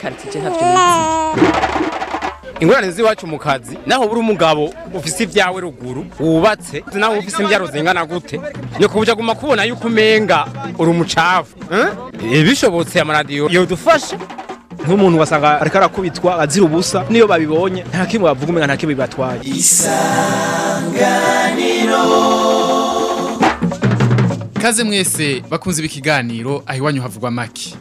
karitsiye ntabyo ingorane z'iwacu mu kazi naho buri umugabo ufise ibyawe ruguru wubatse naho ufise imbyaro zingana gute ni ku buryo kubona yuko umenga uri umucafu eh? Eh, bishobotse amaradiyo yodufasha nk'umuntu wasanga ariko arakubitwa azira ubusa niyo babibonye nta kimwe bavuga umenga nta kimwe bibatwaye isanganiro ikaze mwese bakunze ibi kiganiro aho iwanyu havugwa make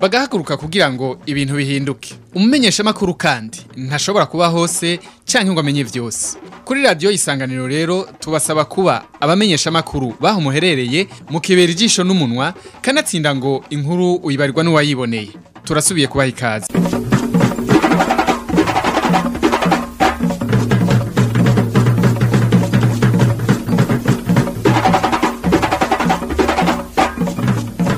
bagahaguruka kugira ngo ibintu bihinduke umumenyesha makuru kandi ntashobora kuba hose canke ngo amenye vyose kuri radio isanganiro rero tubasaba kuba abamenyeshamakuru makuru baho muherereye mu kibera ijisho n'umunwa kanatsinda ngo inkuru uyibarirwa n'uwayiboneye turasubiye kubaha ikaze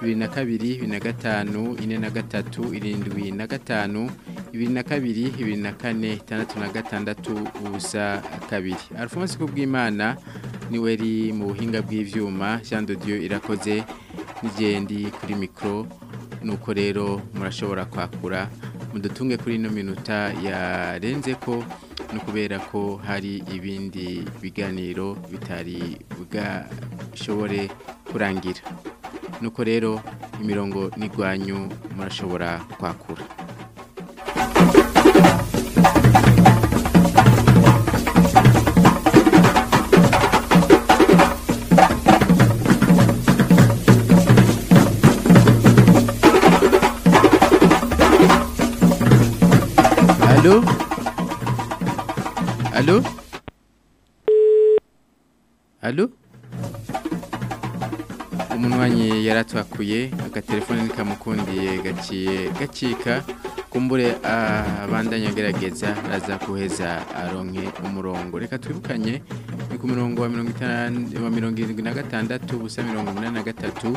bibiri na kabiri bibiri na gatanu ine na gatatu irindwi na gatanu bibiri na kabiri bibiri na kane itandatu na gatandatu ubusa kabiri alphonse kubwimana niwe ari mu buhinga bw'ibyuma jean dieu irakoze n'igendi kuri mikoro nuko rero murashobora kwakura mudutunge kuri ino minota yarenze ko no kubera ko hari ibindi biganiro bitari bwashobore kurangira nuko rero imirongo n'igwanyu murashobora kwakura Allô Allô Allô yaratwakuye yaratuhakuye agatelefone kamukundiye gaciye gacika kumbure ah, abandanya agerageza araza kuheza aronke ah, umurongo reka twibukanye ni ku murongo wa mirongo irindwi na gatandatu ubusa mirongo inani na gatatu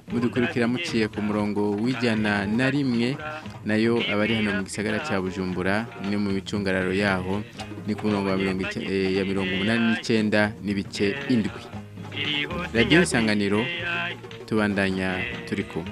mudukurikira muciye ku murongo w'ijyana na rimwe nayo abari hano mu gisagara cya bujumbura ni mu micungararo yaho ni ku murongo eh, ya mirongo umunani n'icyenda n'ibice indwi radiyo isanganiro tubandanya turi kumwe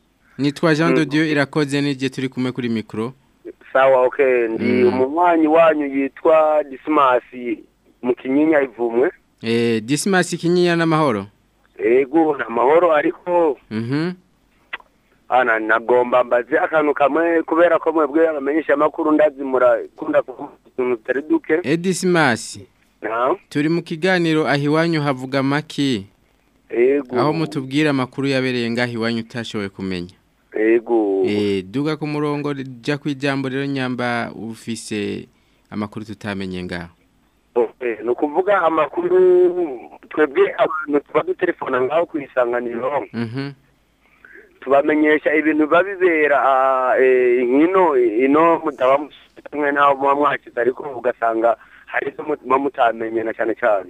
nitwa Jean de mm. Dieu irakoze n'igihe turi kumwe kuri mikoro sawa okay ndi mm. umunywanyi wanyu yitwa disimasi mu kinyinya ivumwe eee eh, disimasi kinyinya n'amahoro yego ni amahoro ariko hano mhm. ah, nagomba mbaze akantu kamwe kubera ko mwebwe abamenyesha amakuru ndazi murakunda kuvuga utuntu tutari duke edisimasi eh, turi mu kiganiro ahiwanyu iwanyu havuga amaki aho mutubwira amakuru yabereye ngaho iwanyu utashoboye kumenya yego duga ku murongo jya ku ijambo rero nyamba ufise amakuru tutamenye ngaho ni kuvuga amakuru twebwe abantu tuba dutelefona ngaho ku isanganiro tubamenyesha ibintu biba bibera nk'ino ino mutaba mwe naho muba ariko ugasanga hari izo muba na cyane cyane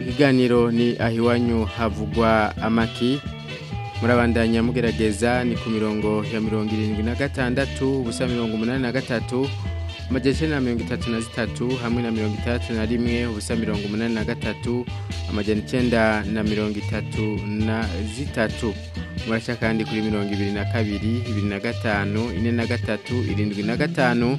ikiganiro ni ahiwanyu havugwa amaki murabandanya mugerageza ni ku mirongo ya mirongo irindwi na gatandatu ubusa mirongo umunani na gatatu amajyane na mirongo itatu na zitatu hamwe na mirongo itandatu na rimwe ubusa mirongo umunani na gatatu amajyane icyenda na mirongo itatu na zitatu burashya kandi kuri mirongo ibiri na kabiri ibiri na gatanu ine na gatatu irindwi na gatanu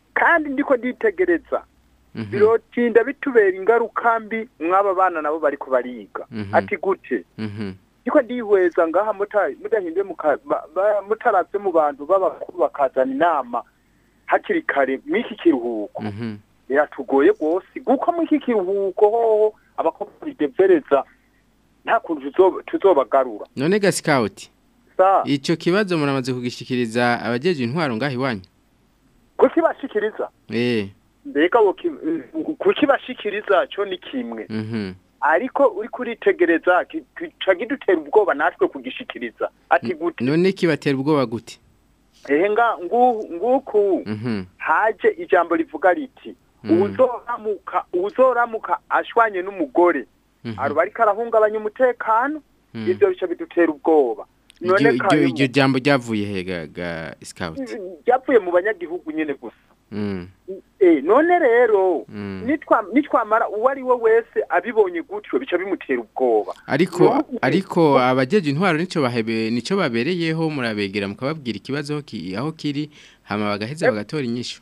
kandi ndiko nditegereza Mhm. birotinda bitubera ingaruka mbi mwaba bana nabo bari kubariga mhm. ati gute mhm. niko ndihweza ngaha mudahinde mutaratse mu bantu b'abakuru bakazana inama hakiri kare iki kiruhuko biratugoye rwose kuko mw'iki kiruhuko hoho abakobwa bidevereza nta kuntu tuzobagarura none gasikawuti icyo kibazo muramaze kugishikiriza abagejeje intwaro ngaho iwanyu kukibashikiriza eee eh. mbega kukiba eh, cyo ni kimwe mhm. ariko uri kuritegereza gica gidutera ubwoba natwe kugishikiriza ati gute none kibatera ubwoba gute ehenga nguku mhm. haje ijambo rivuga riti mhm. uzoramuka uzoramuka ashwanye n'umugore aruba ariko arahungabanya umutekano ibyo bica bidutera ubwoba iryo jambo ryavuye hega sikawuti ryavuye mu banyagihugu nyine gusa Mm. E, none rero mm. nitwamara uwo ari we wese abibonye gutyo bica bimutera ubwoba ariko ariko abagejeje intwaro nicyo bahebe babereyeho murabegera mukababwira ikibazo aho kiri hama bagaheza bagatora inyishyu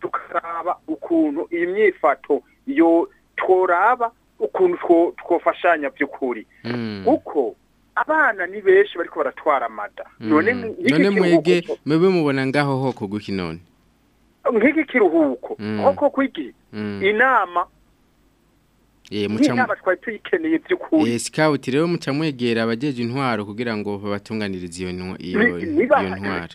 tukaraba ukuntu iyi myifato yo tworaba ukuntu twofashanya by'ukuri hmm. kuko abana ni benshi bariko baratwara amada hmm. none mwebwe mwebwe mubona ngaho ho kuguki none nk'iki kiruhuko hmm. koko kwigi inama inama twari tuyikeneye by'ukuri yesi kawuti rero muca mwegera intwaro kugira ngo babatunganirize iyo ntwaro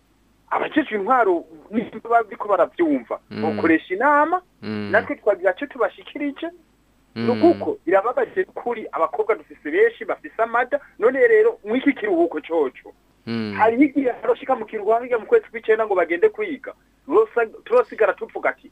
abakecuru intwaro bariko barabyumva bakoresha mm. inama mm. natwe twagira icyo tubashikirije mm. nukuko birababaje kuri abakobwa dufise benshi bafise amada none rero mwiki kiruhuko coco hari igihe haroshika mu kiruhuko hirya mu kwezi kw'icenda ngo bagende kwiga turosigara tupfuka ati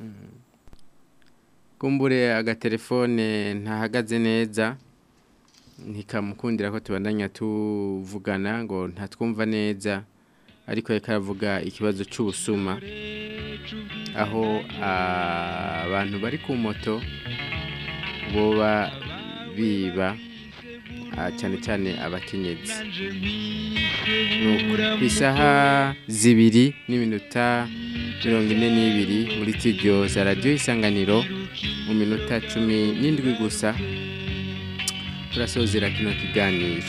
mhm. kumbure aga telefone ntahagaze neza ntikamukundira ko tubandanya tuvugana ngo ntatwumva neza ariko reka ikibazo cy'ubusuma aho ah, abantu bari ku moto boba biba Ah, cyane cyane abakenyezi isaha zibiri n'iminota mirongo ine n'ibiri muri studio za radiyo isanganiro mu minota cumi n'indwi gusa turasozera kino kiganiro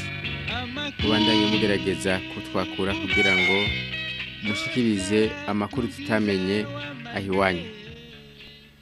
ubandanye mugerageza kutwakura kugira ngo mushyikirize amakuru tutamenye aho iwanyu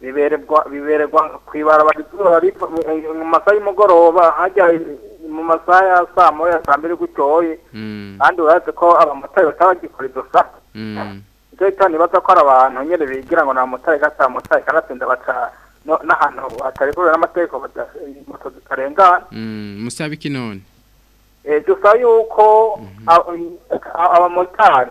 bibererwa kwibarabara mu masaha y'umugoroba hajya mu masaha ya saa moya saa mbiri gutoye kandi urabona ko abamotari batabagikora izo saa icyo gito ntibaza ko ari abantu nyine bigira ngo ni abamotari gasa abamotari kanatsinda baca n'ahantu hatareguwe n'amategeko moto zitarengana musabe iki none dusa yuko abamotari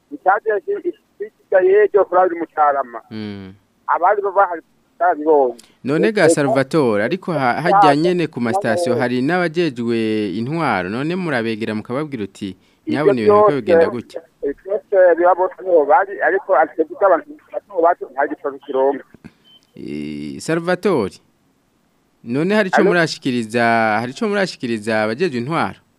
icyatsi isigaye byo kuri mu cyarama hmm. abandi baba none ga Salvatore ariko hajya nyene ku masitasiyo hari n'abajejwe intwaro none murabegera mukababwira uti nyabona ibintu byo bigenda gutya Salvatore none hari ico murashikiriza hari ico murashikiriza abajejwe intwaro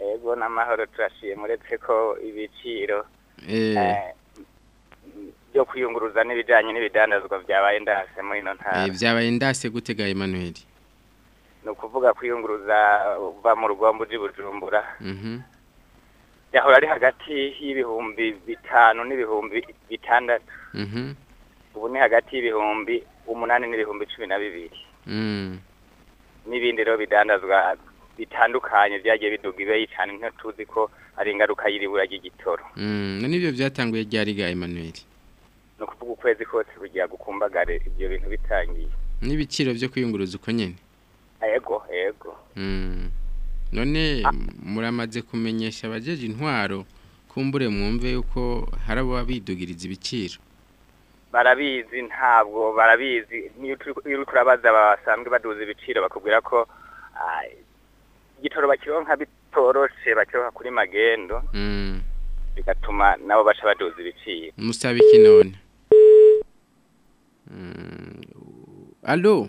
yego n'amahoro turashiye muretse ko ibiciro eh. Eh, byo kuyunguruza n'ibijyanye n'ibidandazwa byabaye ndase muri ino ntara byabaye eh, ndase gutega Emmanuel ni ukuvuga kuyunguruza uva mu rugombo ujya bujumbura mhm. yahora ari hagati y'ibihumbi bitanu n'ibihumbi bitandatu mhm. ubu ni hagati y'ibihumbi umunani n'ibihumbi cumi na bibiri Hmm. n'ibindi rero bidandazwa bitandukanye byagiye biduga ibe cyane ntituzi ko ari ingaruka y'iribura ry'igitoro hmm. n'ibyo byatanguye ryari ga Emmanuel ni ukuvuga ukwezi kose kugira gukumbagare ibyo bintu bitangiye n'ibiciro byo kwiyunguruza uko nyine yego yego hmm. none muramaze kumenyesha abajeje intwaro kumbure mwumve yuko hari abo ibiciro barabizi ntabwo barabizi niyo uri kurabaza basanzwe baduza ibiciro bakubwira ko ah, igitoro bakironka bitoroshe bakironka kuri magendo mm. bigatuma nabo baca baduza ibiciro musabe iki mm. alo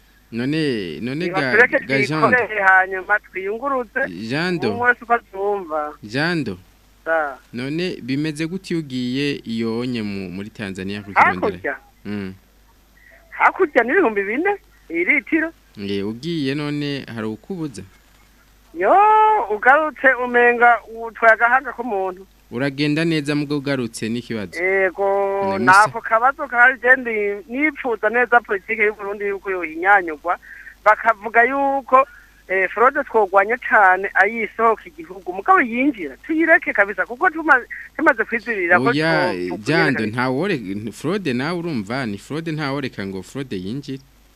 none none ga jando hanyuma twiyunguruze jando jando none bimeze gutya ugiye iyo muri tanzania kugira ngo hakurya ibihumbi bine iyi litiro ugiye none hari ukubuza yo ugarutse umenga utwaye agahanga k'umuntu uragenda neza mubwo ugarutse n'ikibazo yego ntabwo kabazo kahari genda nipfuza neza politiki y'uburundi y'uko yohinyanyurwa bakavuga yuko eh, frode twogwanya cane ayisohoka igihugu mugabo yinjira tuyireke kabisa kuko tumaze kwizirira oya eh, jando ntawore frode nawe urumva ni frode ntaworeka ngo frode yinjire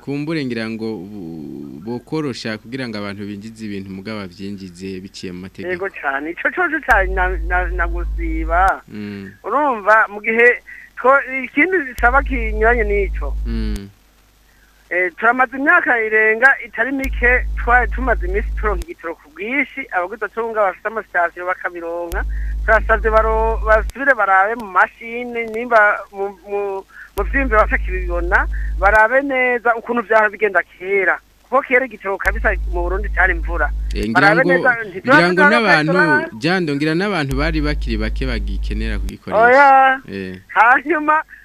kumbure ngira ngo bokorosha kugira ngo abantu binjize ibintu mugaba babyinjize biciye mu mategeko yego cyane icyo cyoje nagusiba mm. urumva mu gihe ikindi gisaba kinyuranye n'icyo mm. Eh, turamaze imyaka irenga itari mike twari tumaze iminsi turonka igitoro ku bwinshi abagudatunga bafite amasitasiyo bakabironka turasabye basubire barabe mu mashini nimba mu byumbe batakibibona barabe neza ukuntu byaha bigenda kera kuko kera igitoro kabisa mu burundi cyari imvura eh, ngira ngo n'abantu byandongira n'abantu bari bakiri bake bagikenera kugikoresha eh. hanyuma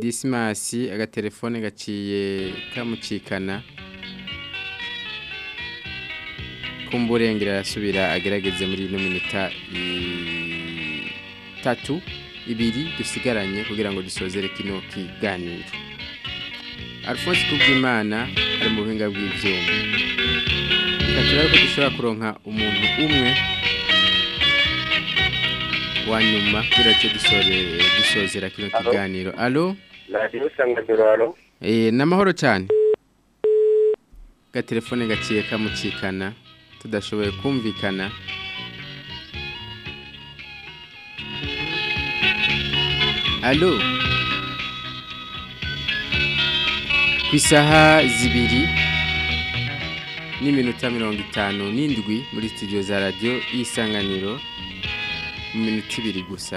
disimasi agatelefone gaciye kamucikana kumburengera arasubira agerageze muri ino minota itatu ibiri dusigaranye kugira ngo dusozere kino kiganiro alphonse kubwimana ari mu buhinga bw'ibyuma bikatira ko dushobora kuronka umuntu umwe wa nyuma kubera cyo dusozera kino kiganiro alo radiyo isanganiro alo eee eh, ni amahoro cyane agatelefone gaciye kamucikana tudashoboye kumvikana alo ku isaha zibiri n'iminota mirongo itanu n'indwi muri studio za radiyo y'isanganiro mu minota ibiri gusa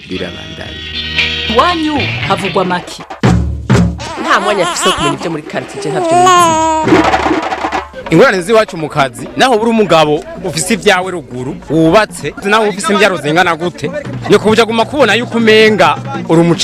birabandanya iwanyu havugwa make nta mwanya afite wo kumenya ibyo muri karitsiye ntabyo bivuze ingorane z'iwacu mu kazi naho buri umugabo ufise ibyawe ruguru wubatse naho ufise imbyaro zingana gute ni kubuja kubona yuko umenga uri umuca